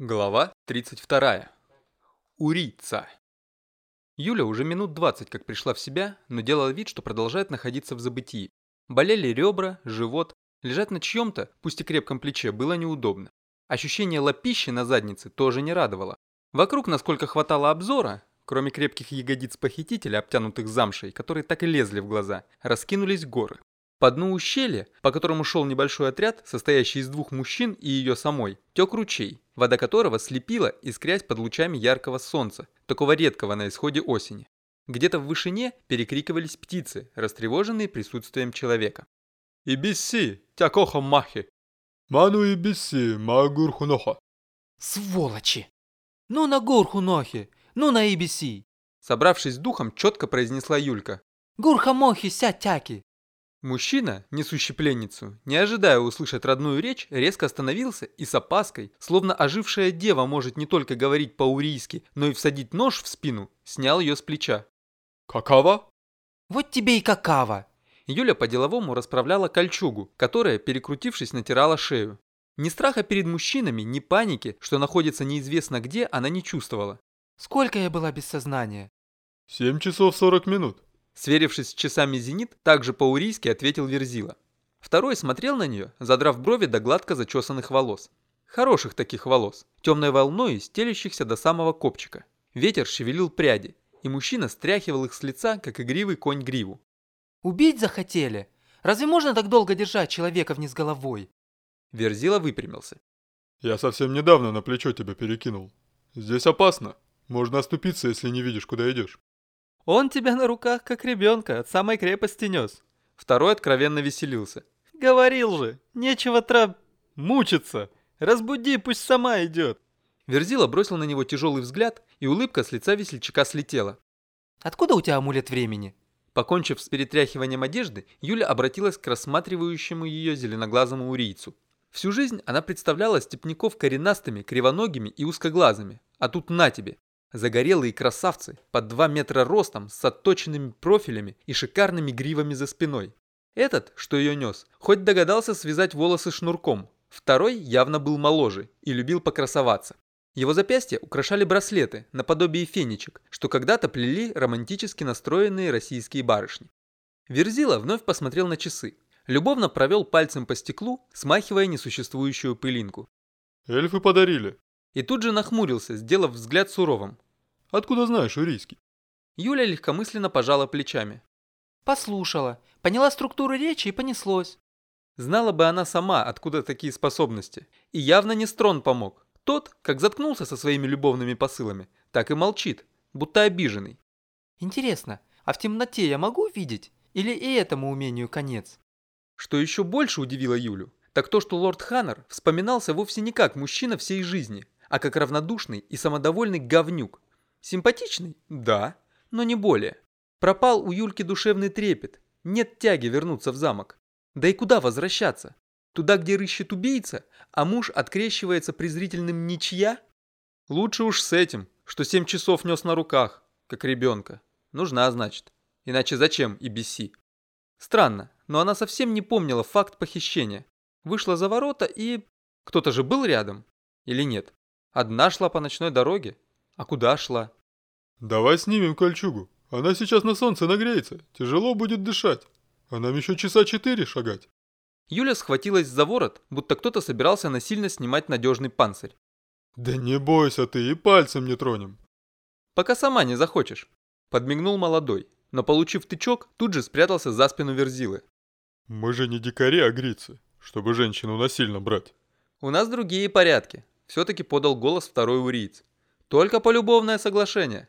Глава 32. Урица. Юля уже минут 20 как пришла в себя, но делала вид, что продолжает находиться в забытии. Болели ребра, живот, лежать на чьем-то, пусть и крепком плече, было неудобно. Ощущение лапищи на заднице тоже не радовало. Вокруг, насколько хватало обзора, кроме крепких ягодиц похитителя, обтянутых замшей, которые так и лезли в глаза, раскинулись горы. По дну ущелья, по которому шел небольшой отряд, состоящий из двух мужчин и ее самой, тек ручей, вода которого слепила, искрясь под лучами яркого солнца, такого редкого на исходе осени. Где-то в вышине перекрикивались птицы, растревоженные присутствием человека. «Ибиси, тякоха махи! Ману ибиси, магурхуноха!» Сволочи! Ну на гурхунохи, ну на ибиси! Собравшись духом, четко произнесла Юлька. Гурхамохи сятяки! Мужчина, несущий пленницу, не ожидая услышать родную речь, резко остановился и с опаской, словно ожившая дева может не только говорить по-урийски, но и всадить нож в спину, снял ее с плеча. «Какава?» Вот тебе и какава! Юля по-деловому расправляла кольчугу, которая, перекрутившись, натирала шею. Ни страха перед мужчинами, ни паники, что находится неизвестно где, она не чувствовала. Сколько я была без сознания? «Семь часов сорок минут». Сверившись с часами зенит, также по-урийски ответил Верзила. Второй смотрел на нее, задрав брови до гладко зачесанных волос. Хороших таких волос, темной волной, стелющихся до самого копчика. Ветер шевелил пряди, и мужчина стряхивал их с лица, как игривый конь гриву. Убить захотели? Разве можно так долго держать человека вниз головой? Верзила выпрямился. «Я совсем недавно на плечо тебя перекинул. Здесь опасно. Можно оступиться, если не видишь, куда идешь». Он тебя на руках, как ребенка, от самой крепости нес. Второй откровенно веселился. Говорил же, нечего трап... мучиться. Разбуди, пусть сама идет. Верзила бросил на него тяжелый взгляд, и улыбка с лица весельчака слетела. Откуда у тебя амулет времени? Покончив с перетряхиванием одежды, Юля обратилась к рассматривающему ее зеленоглазому урийцу. Всю жизнь она представляла степняков коренастыми, кривоногими и узкоглазыми. А тут на тебе. Загорелые красавцы, под 2 метра ростом, с отточенными профилями и шикарными гривами за спиной. Этот, что ее нес, хоть догадался связать волосы шнурком. Второй явно был моложе и любил покрасоваться. Его запястья украшали браслеты, наподобие фенечек, что когда-то плели романтически настроенные российские барышни. Верзила вновь посмотрел на часы. Любовно провел пальцем по стеклу, смахивая несуществующую пылинку. «Эльфы подарили». И тут же нахмурился, сделав взгляд суровым. «Откуда знаешь урийский?» Юля легкомысленно пожала плечами. Послушала, поняла структуру речи и понеслось. Знала бы она сама, откуда такие способности. И явно не Строн помог. Тот, как заткнулся со своими любовными посылами, так и молчит, будто обиженный. Интересно, а в темноте я могу видеть? Или и этому умению конец? Что еще больше удивило Юлю, так то, что лорд Ханнер вспоминался вовсе не как мужчина всей жизни, а как равнодушный и самодовольный говнюк. Симпатичный? Да, но не более. Пропал у Юльки душевный трепет, нет тяги вернуться в замок. Да и куда возвращаться? Туда, где рыщет убийца, а муж открещивается презрительным ничья? Лучше уж с этим, что семь часов нес на руках, как ребенка. Нужна, значит. Иначе зачем и беси? Странно, но она совсем не помнила факт похищения. Вышла за ворота и... Кто-то же был рядом? Или нет? Одна шла по ночной дороге? А куда шла? «Давай снимем кольчугу. Она сейчас на солнце нагреется. Тяжело будет дышать. А нам еще часа четыре шагать». Юля схватилась за ворот, будто кто-то собирался насильно снимать надежный панцирь. «Да не бойся ты, и пальцем не тронем». «Пока сама не захочешь», – подмигнул молодой, но, получив тычок, тут же спрятался за спину Верзилы. «Мы же не дикари, а грицы, чтобы женщину насильно брать». «У нас другие порядки», – все-таки подал голос второй уриец. «Только полюбовное соглашение».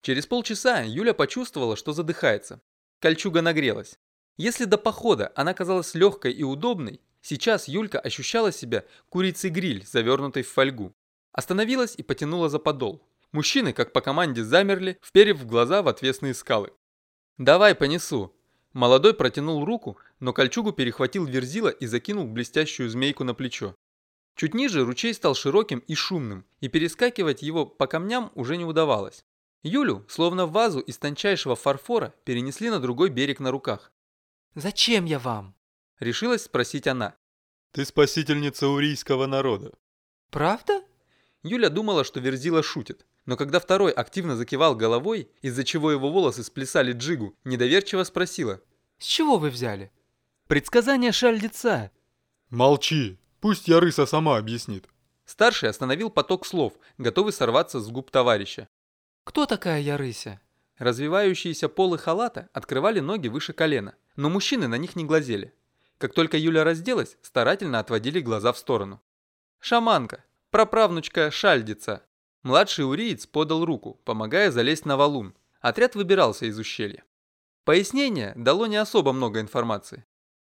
Через полчаса Юля почувствовала, что задыхается. Кольчуга нагрелась. Если до похода она казалась легкой и удобной, сейчас Юлька ощущала себя курицей-гриль, завернутой в фольгу. Остановилась и потянула за подол. Мужчины, как по команде, замерли, вперев в глаза в отвесные скалы. «Давай, понесу». Молодой протянул руку, но кольчугу перехватил верзила и закинул блестящую змейку на плечо. Чуть ниже ручей стал широким и шумным, и перескакивать его по камням уже не удавалось. Юлю, словно вазу из тончайшего фарфора, перенесли на другой берег на руках. Зачем я вам? Решилась спросить она. Ты спасительница урийского народа. Правда? Юля думала, что Верзила шутит. Но когда второй активно закивал головой, из-за чего его волосы сплясали джигу, недоверчиво спросила. С чего вы взяли? «Предсказание шальдеца». «Молчи, пусть Ярыса сама объяснит». Старший остановил поток слов, готовый сорваться с губ товарища. Кто такая Ярыся? Развивающиеся полы халата открывали ноги выше колена, но мужчины на них не глазели. Как только Юля разделась, старательно отводили глаза в сторону. «Шаманка, праправнучка Шальдица». Младший уриец подал руку, помогая залезть на валун. Отряд выбирался из ущелья. Пояснение дало не особо много информации.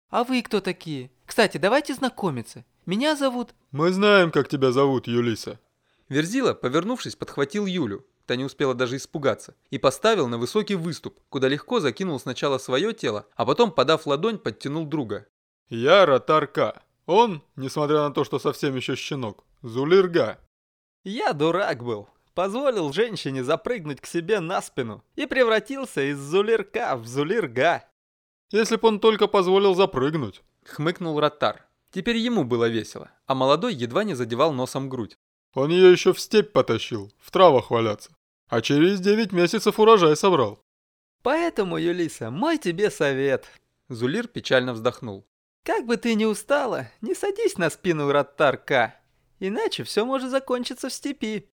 А вы кто такие? Кстати, давайте знакомиться. Меня зовут... Мы знаем, как тебя зовут, Юлиса. Верзила, повернувшись, подхватил Юлю, та не успела даже испугаться, и поставил на высокий выступ, куда легко закинул сначала свое тело, а потом, подав ладонь, подтянул друга. Я Ротарка. Он, несмотря на то, что совсем еще щенок, Зулирга. Я дурак был. Позволил женщине запрыгнуть к себе на спину и превратился из Зулирка в Зулирга. Если б он только позволил запрыгнуть. Хмыкнул Ротар. Теперь ему было весело, а молодой едва не задевал носом грудь. Он ее еще в степь потащил, в травах валяться. А через 9 месяцев урожай собрал. Поэтому, Юлиса, мой тебе совет. Зулир печально вздохнул. Как бы ты ни устала, не садись на спину Раттарка, иначе все может закончиться в степи.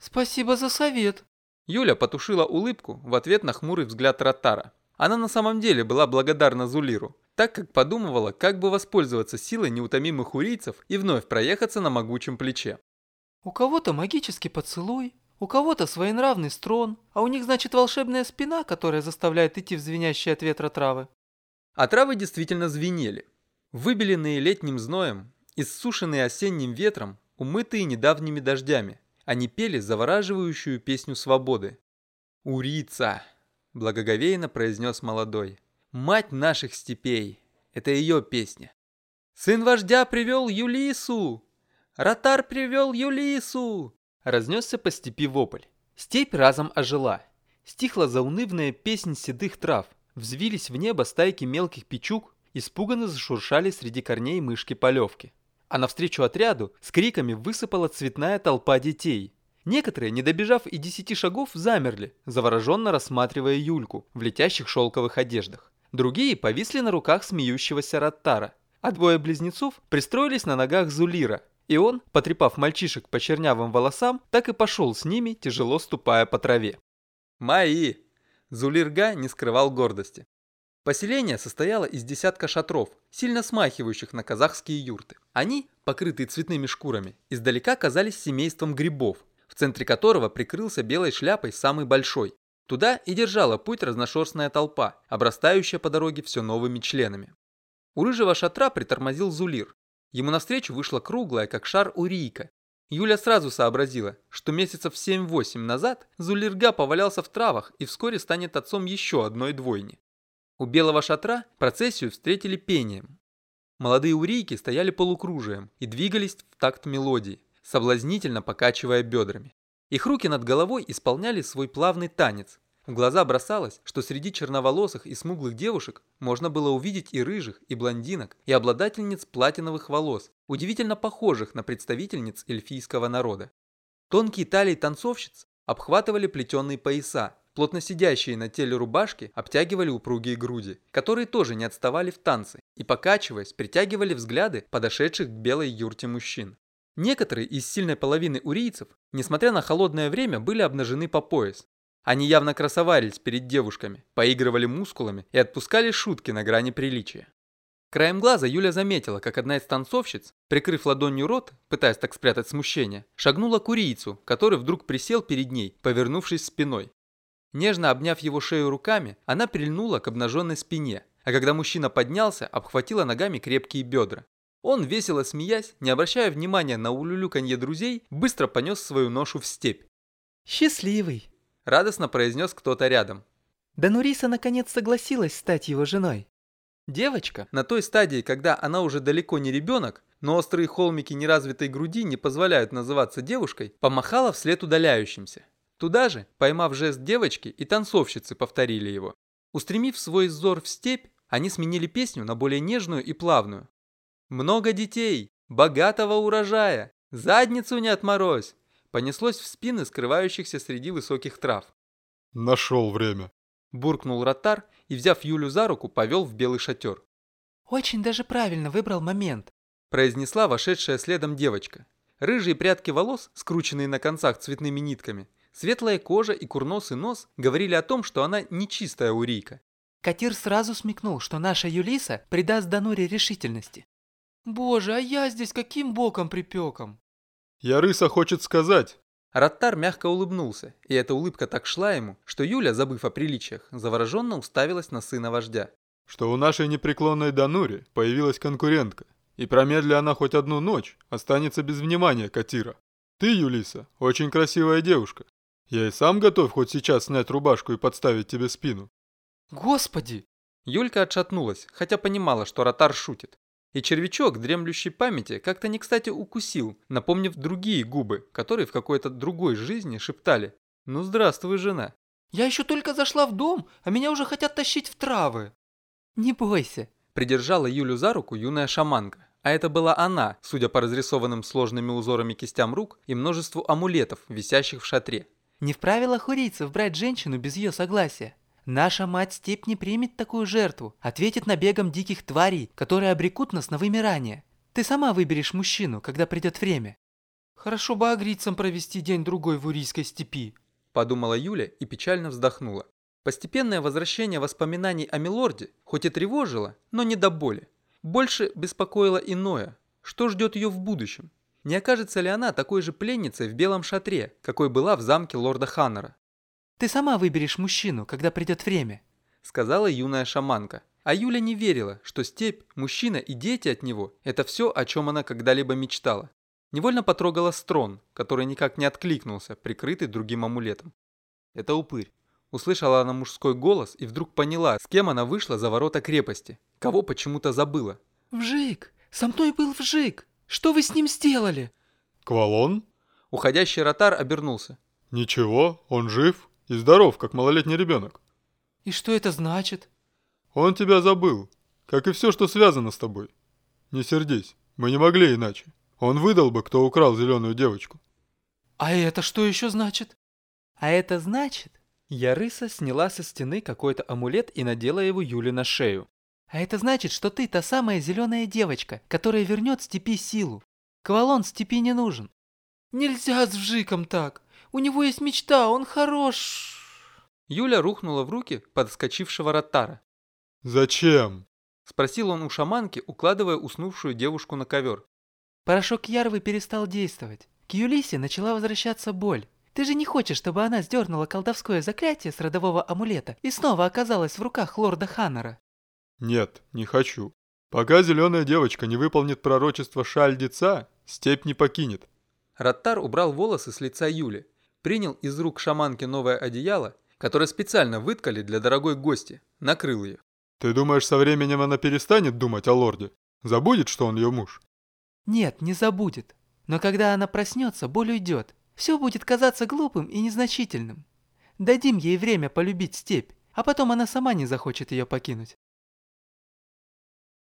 Спасибо за совет. Юля потушила улыбку в ответ на хмурый взгляд Раттара. Она на самом деле была благодарна Зулиру, так как подумывала, как бы воспользоваться силой неутомимых урийцев и вновь проехаться на могучем плече. У кого-то магический поцелуй, у кого-то своенравный строн, а у них, значит, волшебная спина, которая заставляет идти в звенящие от ветра травы. А травы действительно звенели. Выбеленные летним зноем, иссушенные осенним ветром, умытые недавними дождями, они пели завораживающую песню свободы. «Урица!» – благоговейно произнес молодой. «Мать наших степей!» – это ее песня. «Сын вождя привел Юлису! Ротар привел Юлису!» Разнесся по степи вопль. Степь разом ожила. Стихла заунывная песнь седых трав. Взвились в небо стайки мелких печук, испуганно зашуршали среди корней мышки-полевки. А навстречу отряду с криками высыпала цветная толпа детей. Некоторые, не добежав и десяти шагов, замерли, завороженно рассматривая Юльку в летящих шелковых одеждах. Другие повисли на руках смеющегося Раттара, а двое близнецов пристроились на ногах Зулира, и он, потрепав мальчишек по чернявым волосам, так и пошел с ними, тяжело ступая по траве. «Мои!» Зулирга не скрывал гордости. Поселение состояло из десятка шатров, сильно смахивающих на казахские юрты. Они, покрытые цветными шкурами, издалека казались семейством грибов, в центре которого прикрылся белой шляпой самый большой. Туда и держала путь разношерстная толпа, обрастающая по дороге все новыми членами. У рыжего шатра притормозил Зулир. Ему навстречу вышла круглая, как шар урийка. Юля сразу сообразила, что месяцев 7-8 назад Зулирга повалялся в травах и вскоре станет отцом еще одной двойни. У белого шатра процессию встретили пением. Молодые урийки стояли полукружием и двигались в такт мелодии, соблазнительно покачивая бедрами. Их руки над головой исполняли свой плавный танец. В глаза бросалось, что среди черноволосых и смуглых девушек можно было увидеть и рыжих, и блондинок, и обладательниц платиновых волос, удивительно похожих на представительниц эльфийского народа. Тонкие талии танцовщиц обхватывали плетеные пояса, Плотно сидящие на теле рубашки обтягивали упругие груди, которые тоже не отставали в танце и, покачиваясь, притягивали взгляды подошедших к белой юрте мужчин. Некоторые из сильной половины урийцев, несмотря на холодное время, были обнажены по пояс. Они явно красовались перед девушками, поигрывали мускулами и отпускали шутки на грани приличия. Краем глаза Юля заметила, как одна из танцовщиц, прикрыв ладонью рот, пытаясь так спрятать смущение, шагнула к урийцу, который вдруг присел перед ней, повернувшись спиной. Нежно обняв его шею руками, она прильнула к обнаженной спине, а когда мужчина поднялся, обхватила ногами крепкие бедра. Он, весело смеясь, не обращая внимания на улюлюканье друзей, быстро понес свою ношу в степь. «Счастливый!» – радостно произнес кто-то рядом. Да Нуриса наконец согласилась стать его женой. Девочка, на той стадии, когда она уже далеко не ребенок, но острые холмики неразвитой груди не позволяют называться девушкой, помахала вслед удаляющимся. Туда же, поймав жест девочки, и танцовщицы повторили его. Устремив свой взор в степь, они сменили песню на более нежную и плавную. «Много детей, богатого урожая, задницу не отморозь, понеслось в спины скрывающихся среди высоких трав. Нашел время. Буркнул Ротар и, взяв Юлю за руку, повел в белый шатер. Очень даже правильно выбрал момент. Произнесла вошедшая следом девочка. Рыжие прядки волос, скрученные на концах цветными нитками, светлая кожа и курносый нос говорили о том, что она нечистая урийка. Катир сразу смекнул, что наша Юлиса придаст Дануре решительности. Боже, а я здесь каким боком припеком? Ярыса хочет сказать. Раттар мягко улыбнулся, и эта улыбка так шла ему, что Юля, забыв о приличиях, завороженно уставилась на сына вождя. Что у нашей непреклонной Данури появилась конкурентка, и промедли она хоть одну ночь, останется без внимания Катира. Ты, Юлиса, очень красивая девушка. Я и сам готов хоть сейчас снять рубашку и подставить тебе спину. Господи! Юлька отшатнулась, хотя понимала, что Ротар шутит. И червячок, дремлющий памяти, как-то не кстати укусил, напомнив другие губы, которые в какой-то другой жизни шептали «Ну здравствуй, жена». Я еще только зашла в дом, а меня уже хотят тащить в травы. Не бойся. Придержала Юлю за руку юная шаманка. А это была она, судя по разрисованным сложными узорами кистям рук и множеству амулетов, висящих в шатре. Не в правилах урийцев брать женщину без ее согласия. Наша мать-степь не примет такую жертву, ответит набегом диких тварей, которые обрекут нас на вымирание. Ты сама выберешь мужчину, когда придет время. Хорошо бы агрицам провести день-другой в Урийской степи. Подумала Юля и печально вздохнула. Постепенное возвращение воспоминаний о Милорде хоть и тревожило, но не до боли. Больше беспокоило иное, что ждет ее в будущем. Не окажется ли она такой же пленницей в белом шатре, какой была в замке лорда Ханнера? Ты сама выберешь мужчину, когда придет время», — сказала юная шаманка. А Юля не верила, что степь, мужчина и дети от него – это все, о чем она когда-либо мечтала. Невольно потрогала строн, который никак не откликнулся, прикрытый другим амулетом. «Это упырь». Услышала она мужской голос и вдруг поняла, с кем она вышла за ворота крепости. Кого почему-то забыла. «Вжик! Со мной был Вжик! Что вы с ним сделали?» «Квалон?» Уходящий ротар обернулся. «Ничего, он жив и здоров, как малолетний ребенок». «И что это значит?» «Он тебя забыл, как и все, что связано с тобой. Не сердись, мы не могли иначе. Он выдал бы, кто украл зеленую девочку». «А это что еще значит?» «А это значит...» Ярыса сняла со стены какой-то амулет и надела его Юле на шею. «А это значит, что ты та самая зеленая девочка, которая вернет степи силу. Квалон степи не нужен». «Нельзя с Вжиком так. У него есть мечта, он хорош. Юля рухнула в руки подскочившего Ротара. «Зачем?» Спросил он у шаманки, укладывая уснувшую девушку на ковер. Порошок Ярвы перестал действовать. К Юлисе начала возвращаться боль. Ты же не хочешь, чтобы она сдернула колдовское заклятие с родового амулета и снова оказалась в руках лорда Ханнера? Нет, не хочу. Пока зеленая девочка не выполнит пророчество Шальдеца, степь не покинет. Раттар убрал волосы с лица Юли, принял из рук шаманки новое одеяло, которое специально выткали для дорогой гости, накрыл ее. «Ты думаешь, со временем она перестанет думать о лорде? Забудет, что он ее муж?» «Нет, не забудет. Но когда она проснется, боль уйдет. Все будет казаться глупым и незначительным. Дадим ей время полюбить степь, а потом она сама не захочет ее покинуть».